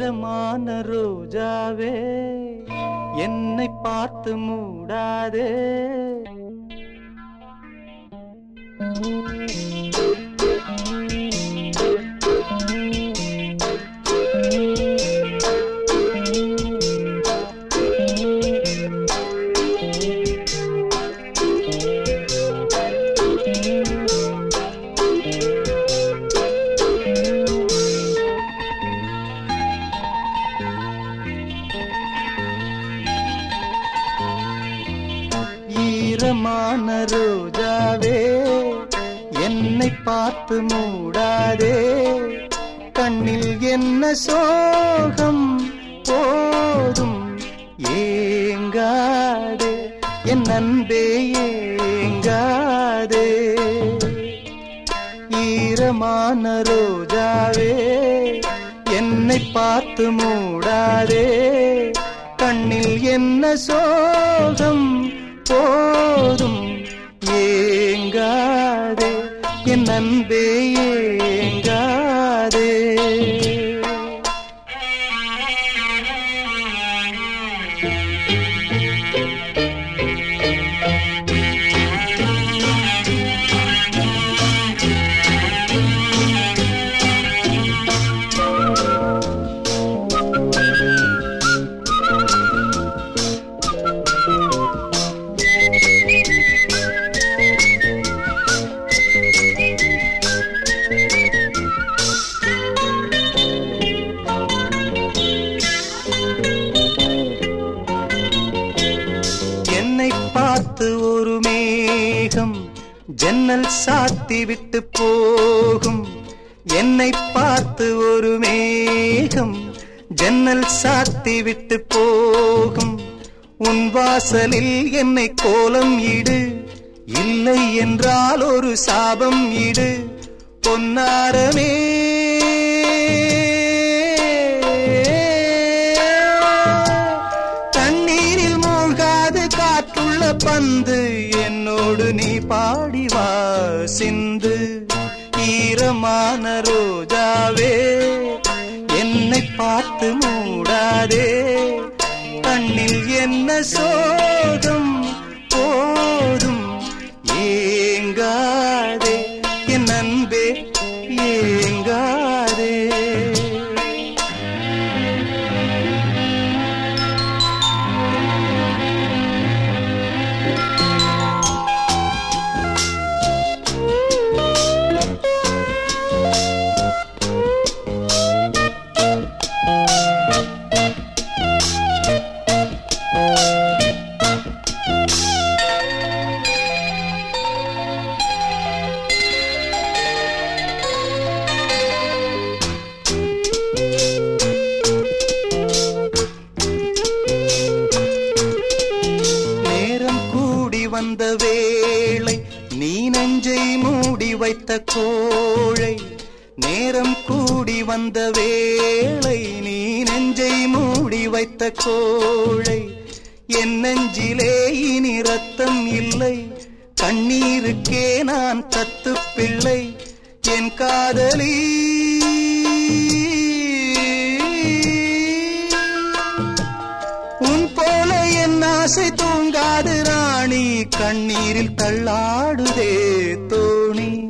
ஈரமான ரோஜாவே என்னை பார்த்து மூடாதே. ஈரமான ரோஜாவே என்னை பார்த்து மூடாதே. கண்ணில் என்ன சோகம் போதும் ஏங்காதே. என் அன்பே ஏங்காதே. ஈரமான ரோஜாவே என்னை பார்த்து மூடாதே. கண்ணில் என்ன சோகம் போ என் அன்பே மேகம் ஜன்னல் சாத்தி விட்டு போகும். என்னை பார்த்து ஒரு மேகம் ஜன்னல் சாத்தி விட்டு போகும். உன் வாசலில் என்னை கோலம் இடு. இல்லை என்றால் ஒரு சாபம் இடு. பொன்னாரமே பந்து என்னோடு நீ பாடி வா சிந்து. ஈரமான ரோஜாவே என்னை பார்த்து மூடாதே. கண்ணில் என்ன சோதம் வந்த வேளை நீ நெஞ்சை மூடி வைத்த கோழை நேரம் கூடி வந்த வேளை நீ நெஞ்சை மூடி வைத்த கோழை. என் நெஞ்சிலே இனி ரத்தம் இல்லை கண்ணீருக்கே நான் தத்து பிள்ளை என் காதலி உன் போல என் ஆசை கண்ணீரில் தள்ளாடுதே தோணி.